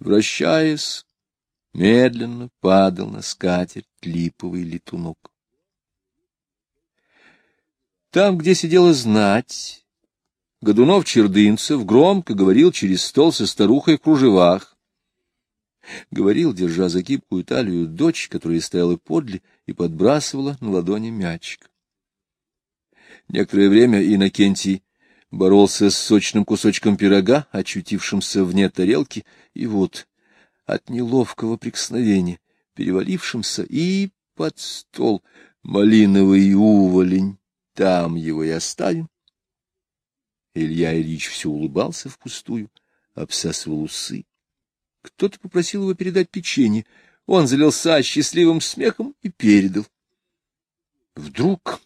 Вращаясь, медленно падал на скатерть липовый летунок. Там, где сидела знать, Годунов-Чердынцев громко говорил через стол со старухой в кружевах. Говорил, держа за гибкую талию дочь, которая стояла подле и подбрасывала на ладони мячик. Некоторое время Иннокентий боролся с сочным кусочком пирога, очутившимся вне тарелки, и вот от неловкого прикосновения, перевалившимся и под стол малиновый уволень, там его и оставим. Илья Ильич все улыбался впустую, обсасывал усы. Кто-то попросил его передать печенье. Он залился счастливым смехом и передал. Вдруг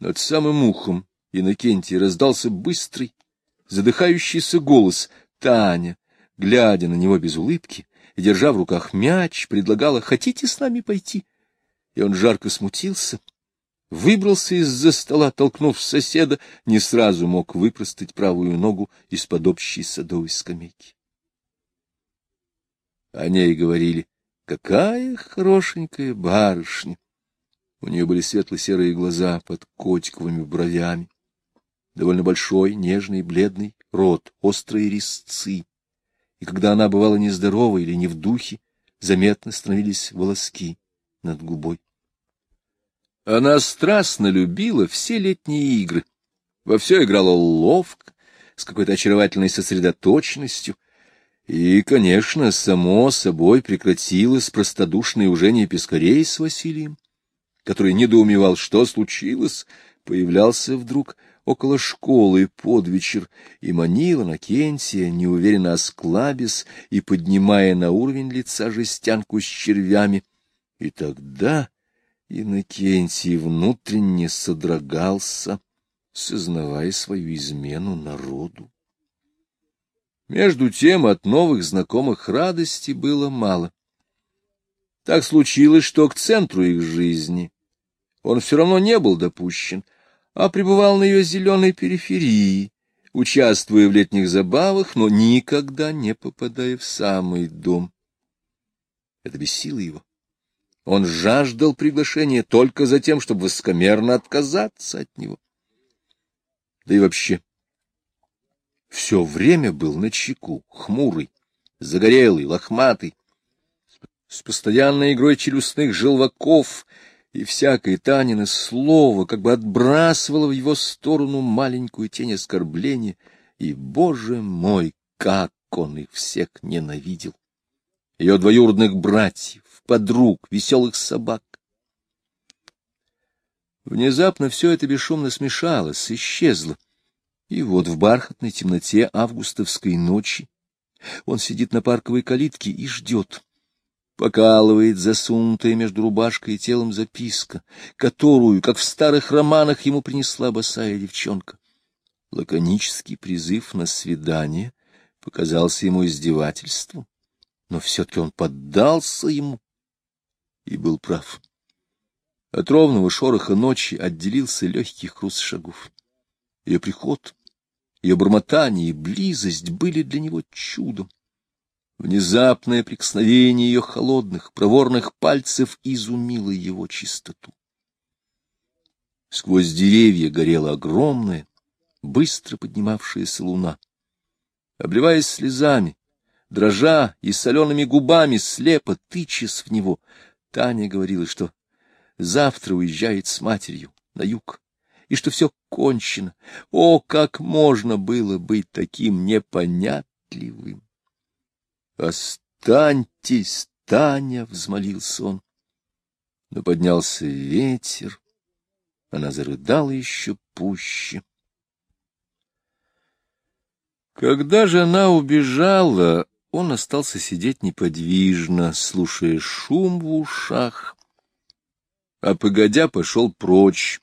над самым ухом Иннокентий раздался быстрый, задыхающийся голос. Таня, глядя на него без улыбки и держа в руках мяч, предлагала «Хотите с нами пойти?» И он жарко смутился, выбрался из-за стола, толкнув соседа, не сразу мог выпростать правую ногу из-под общей садовой скамейки. О ней говорили «Какая хорошенькая барышня!» У нее были светло-серые глаза под котиковыми бровями довольно большой, нежный, бледный рот, острые резцы. И когда она бывала нездорова или не в духе, заметно становились волоски над губой. Она страстно любила все летние игры. Во все играла ловко, с какой-то очаровательной сосредоточенностью. И, конечно, само собой прекратилось простодушное ужение Пескарей с Василием, который недоумевал, что случилось, появлялся вдруг около школы под вечер и манила Накентия, неуверенно осклабясь и поднимая на уровень лица жестянку с червями. И тогда Иннокентий внутренне содрогался, сознавая свою измену народу. Между тем от новых знакомых радости было мало. Так случилось, что к центру их жизни он все равно не был допущен — а пребывал на ее зеленой периферии, участвуя в летних забавах, но никогда не попадая в самый дом. Это бесило его. Он жаждал приглашения только за тем, чтобы высокомерно отказаться от него. Да и вообще, все время был на чеку, хмурый, загорелый, лохматый, с постоянной игрой челюстных желваков и всякое Танино слово как бы отбрасывало в его сторону маленькую тень оскорбления, и, боже мой, как он их всех ненавидел! Ее двоюродных братьев, подруг, веселых собак. Внезапно все это бесшумно смешалось, исчезло. И вот в бархатной темноте августовской ночи он сидит на парковой калитке и ждет покалывает засунутая между рубашкой и телом записка, которую, как в старых романах, ему принесла босая девчонка. Лаконический призыв на свидание показался ему издевательством, но все-таки он поддался ему и был прав. От ровного шороха ночи отделился легкий хруст шагов. Ее приход, ее бормотание и близость были для него чудом. Внезапное прикосновение ее холодных, проворных пальцев изумило его чистоту. Сквозь деревья горела огромная, быстро поднимавшаяся луна. Обливаясь слезами, дрожа и солеными губами, слепо тычась в него, Таня говорила, что завтра уезжает с матерью на юг, и что все кончено. О, как можно было быть таким непонятливым! «Останьтесь, Таня!» — взмолился он. Но поднялся ветер, она зарыдала еще пуще. Когда же она убежала, он остался сидеть неподвижно, слушая шум в ушах, а погодя пошел прочь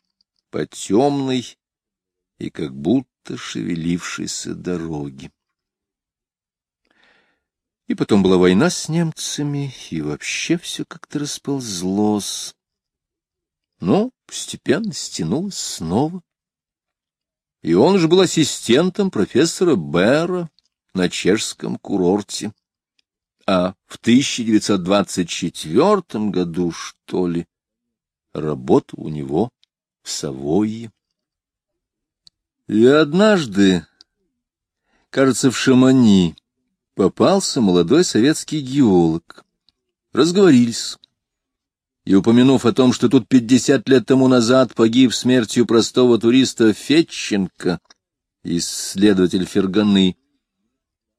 по темной и как будто шевелившейся дороге. И потом была война с немцами, и вообще все как-то расползлось. Но постепенно стянулось снова. И он же был ассистентом профессора Бера на чешском курорте. а в 1924 году, что ли, работал у него в Савойе. И однажды, кажется, в Шамани попался молодой советский геолог. Разговорились. И, упомянув о том, что тут пятьдесят лет тому назад погиб смертью простого туриста Фетченко, исследователь Ферганы,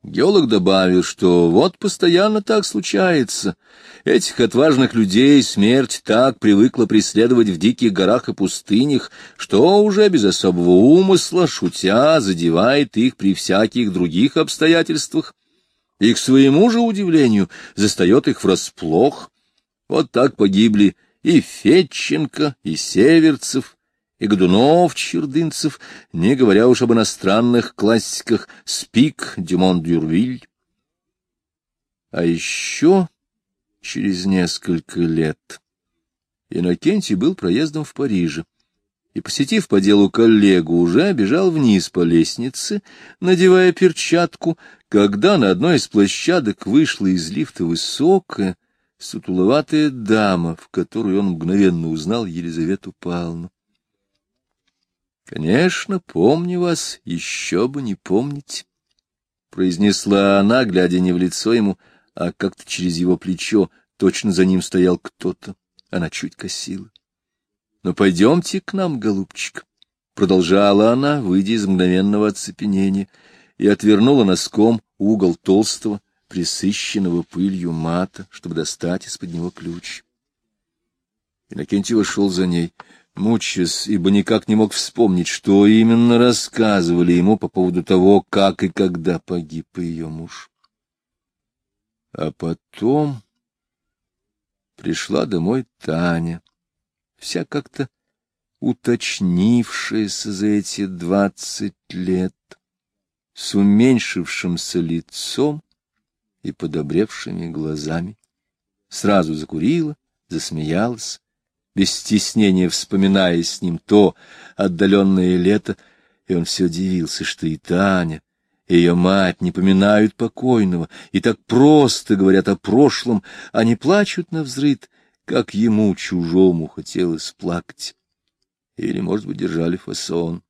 Геолог добавил, что вот постоянно так случается. Этих отважных людей смерть так привыкла преследовать в диких горах и пустынях, что уже без особого умысла, шутя, задевает их при всяких других обстоятельствах. И, к своему же удивлению, застает их врасплох. Вот так погибли и Фетченко, и Северцев, и Годунов, Чердынцев, не говоря уж об иностранных классиках Спик, Дюмон Дюрвиль. А еще через несколько лет Иннокентий был проездом в Париже и, посетив по делу коллегу, уже бежал вниз по лестнице, надевая перчатку, когда на одной из площадок вышла из лифта высокая, сутуловатая дама, в которую он мгновенно узнал Елизавету Павловну. Конечно, помню вас, еще бы не помнить, — произнесла она, глядя не в лицо ему, а как-то через его плечо, точно за ним стоял кто-то. Она чуть косила. — Ну, пойдемте к нам, голубчик, — продолжала она, выйдя из мгновенного оцепенения, и отвернула носком угол толстого, присыщенного пылью мата, чтобы достать из-под него ключ. Иннокентий вошел за ней — мучаясь, ибо никак не мог вспомнить, что именно рассказывали ему по поводу того, как и когда погиб ее муж. А потом пришла домой Таня, вся как-то уточнившаяся за эти двадцать лет, с уменьшившимся лицом и подобревшими глазами. Сразу закурила, засмеялась, без стеснения вспоминая с ним то отдаленное лето, и он все удивился, что и Таня, и ее мать не поминают покойного, и так просто говорят о прошлом, а не плачут на взрыд, как ему, чужому, хотелось плакать. Или, может быть, держали фасон.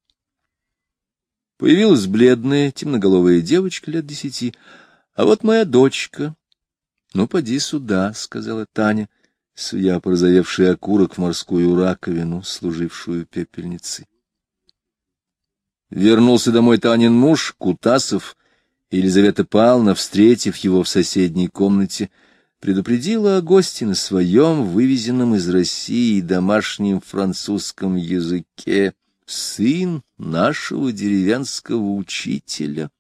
Появилась бледная, темноголовая девочка лет десяти. — А вот моя дочка. — Ну, поди сюда, — сказала Таня суя порозовевший окурок в морскую раковину, служившую пепельницей. Вернулся домой Танин муж, Кутасов, и Елизавета Павловна, встретив его в соседней комнате, предупредила о госте на своем, вывезенном из России домашнем французском языке, сын нашего деревенского учителя.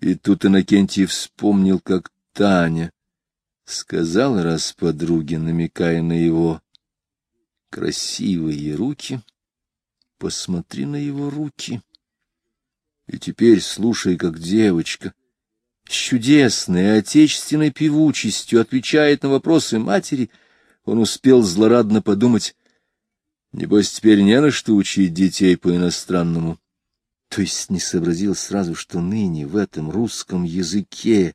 И тут Иннокентий вспомнил, как Таня сказал раз подруге, намекая на его красивые руки, посмотри на его руки. И теперь, слушай, как девочка, с чудесной отечественной певучестью отвечает на вопросы матери, он успел злорадно подумать, небось теперь не на что учить детей по-иностранному. То есть не сообразил сразу, что ныне в этом русском языке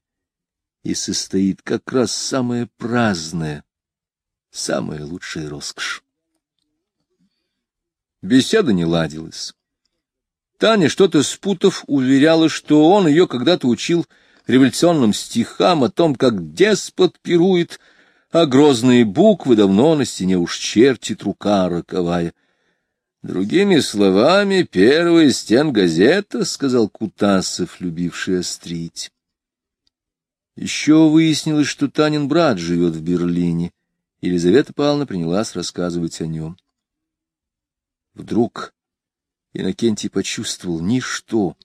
и состоит как раз самое праздное, самая лучшая роскошь. Беседа не ладилась. Таня, что-то спутав, уверяла, что он ее когда-то учил революционным стихам о том, как деспот пирует, а грозные буквы давно на стене уж чертит рука роковая. Другими словами, первая стен газета, — сказал Кутасов, любивший острить. Еще выяснилось, что Танин брат живет в Берлине. Елизавета Павловна принялась рассказывать о нем. Вдруг Иннокентий почувствовал, ничто,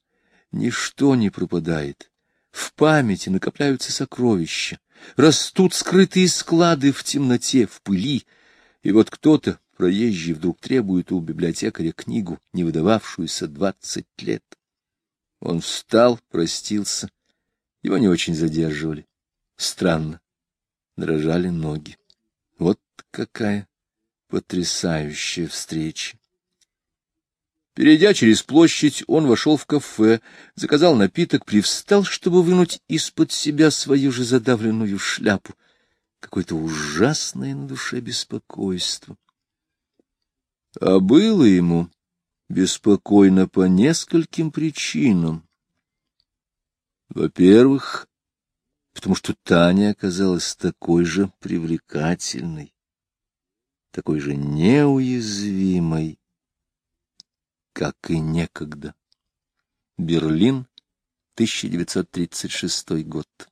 ничто не пропадает. В памяти накопляются сокровища, растут скрытые склады в темноте, в пыли. И вот кто-то, проезжий, вдруг требует у библиотекаря книгу, не выдававшуюся двадцать лет. Он встал, простился его не очень задерживали. Странно. Дрожали ноги. Вот какая потрясающая встреча. Перейдя через площадь, он вошел в кафе, заказал напиток, привстал, чтобы вынуть из-под себя свою же задавленную шляпу. Какое-то ужасное на душе беспокойство. А было ему беспокойно по нескольким причинам. Во-первых, потому что Таня оказалась такой же привлекательной, такой же неуязвимой, как и некогда. Берлин, 1936 год.